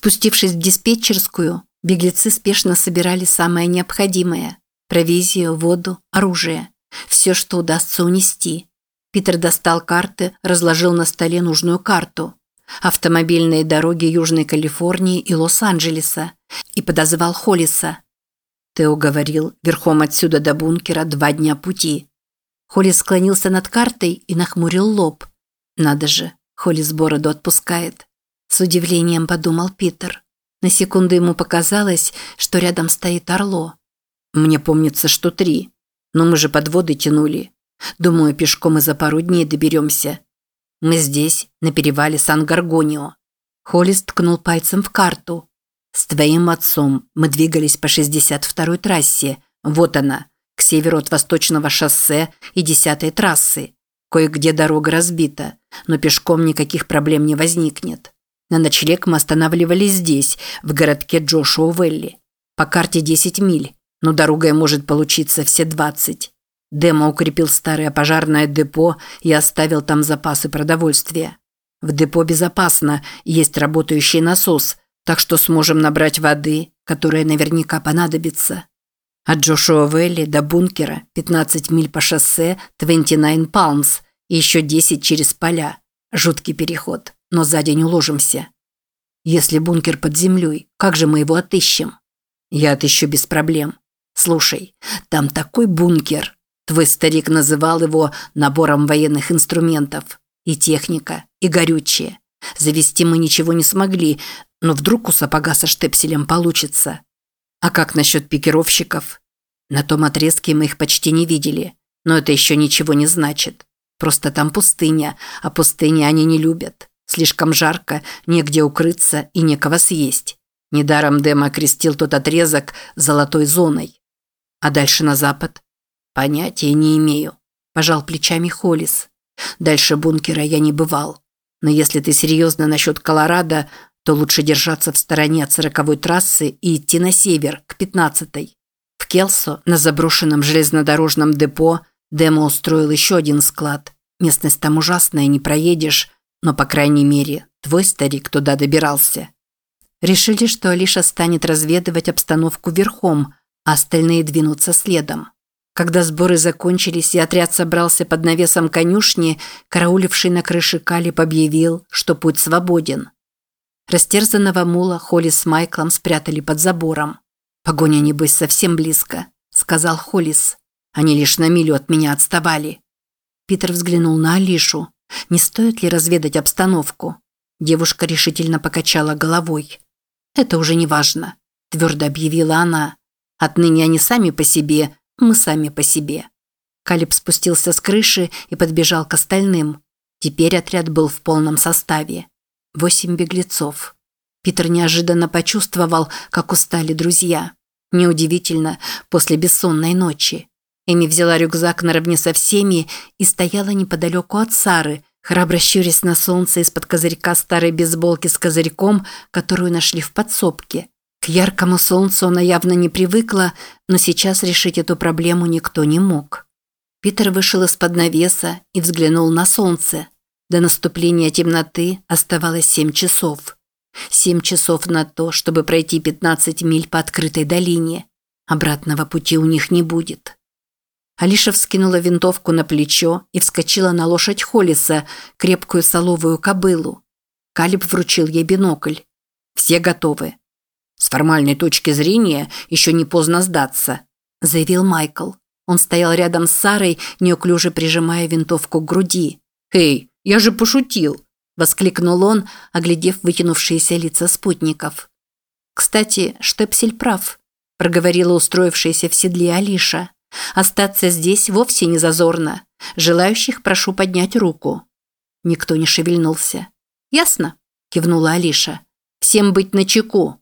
Спустившись в диспетчерскую, беглецы спешно собирали самое необходимое – провизию, воду, оружие. Все, что удастся унести. Питер достал карты, разложил на столе нужную карту. Автомобильные дороги Южной Калифорнии и Лос-Анджелеса и подозвал Холлиса. Тео говорил, верхом отсюда до бункера два дня пути. Холлис склонился над картой и нахмурил лоб. Надо же, Холлис бороду отпускает. С удивлением подумал Питер. На секунду ему показалось, что рядом стоит Орло. Мне помнится, что три. Но мы же подводы тянули. Думаю, пешком и за пару дней доберемся. Мы здесь, на перевале Сан-Гаргонио. Холлис ткнул пальцем в карту. С твоим отцом мы двигались по 62-й трассе. Вот она, к северу от Восточного шоссе и 10-й трассы. Кое-где дорога разбита, но пешком никаких проблем не возникнет. На ночлег мы останавливались здесь, в городке Джошуа-Велли. По карте 10 миль, но дорогой может получиться все 20. Демо укрепил старое пожарное депо и оставил там запасы продовольствия. В депо безопасно, есть работающий насос, так что сможем набрать воды, которая наверняка понадобится. От Джошуа Вэлли до бункера 15 миль по шоссе 29 Palms и еще 10 через поля. Жуткий переход, но за день уложимся. Если бункер под землей, как же мы его отыщем? Я отыщу без проблем. Слушай, там такой бункер, Твой старик называл его набором военных инструментов. И техника, и горючее. Завести мы ничего не смогли, но вдруг у сапога со штепселем получится. А как насчет пикировщиков? На том отрезке мы их почти не видели, но это еще ничего не значит. Просто там пустыня, а пустыни они не любят. Слишком жарко, негде укрыться и некого съесть. Недаром Дэм окрестил тот отрезок золотой зоной. А дальше на запад? Понятия не имею, пожал плечами Холлис. Дальше бункера я не бывал. Но если ты серьезно насчет Колорадо, то лучше держаться в стороне от сороковой трассы и идти на север, к пятнадцатой. В Келсо, на заброшенном железнодорожном депо, Демо устроил еще один склад. Местность там ужасная, не проедешь, но, по крайней мере, твой старик туда добирался. Решили, что Алиша станет разведывать обстановку верхом, а остальные двинутся следом. Когда сборы закончились и отряд собрался под навесом конюшни, карауливший на крыше Калиб объявил, что путь свободен. Растерзанного мула Холли с Майклом спрятали под забором. «Погоня, небось, совсем близко», – сказал Холлис. «Они лишь на милю от меня отставали». Питер взглянул на Алишу. Не стоит ли разведать обстановку? Девушка решительно покачала головой. «Это уже не важно», – твердо объявила она. «Отныне они сами по себе, мы сами по себе. Калиб спустился с крыши и подбежал к остальным. Теперь отряд был в полном составе. Восемь беглецов. Питер неожиданно почувствовал, как устали друзья. Неудивительно, после бессонной ночи. Эми взяла рюкзак наравне со всеми и стояла неподалеку от Сары, храбро щурясь на солнце из-под козырька старой бейсболки с козырьком, которую нашли в подсобке. К яркому солнцу она явно не привыкла, но сейчас решить эту проблему никто не мог. Питер вышел из-под навеса и взглянул на солнце. До наступления темноты оставалось семь часов. Семь часов на то, чтобы пройти 15 миль по открытой долине. Обратного пути у них не будет. Алиша вскинула винтовку на плечо и вскочила на лошадь Холлиса, крепкую соловую кобылу. Калиб вручил ей бинокль. «Все готовы. «С формальной точки зрения еще не поздно сдаться», – заявил Майкл. Он стоял рядом с Сарой, неуклюже прижимая винтовку к груди. «Эй, я же пошутил!» – воскликнул он, оглядев вытянувшиеся лица спутников. «Кстати, Штепсель прав», – проговорила устроившаяся в седле Алиша. «Остаться здесь вовсе не зазорно. Желающих прошу поднять руку». Никто не шевельнулся. «Ясно?» – кивнула Алиша. «Всем быть начеку.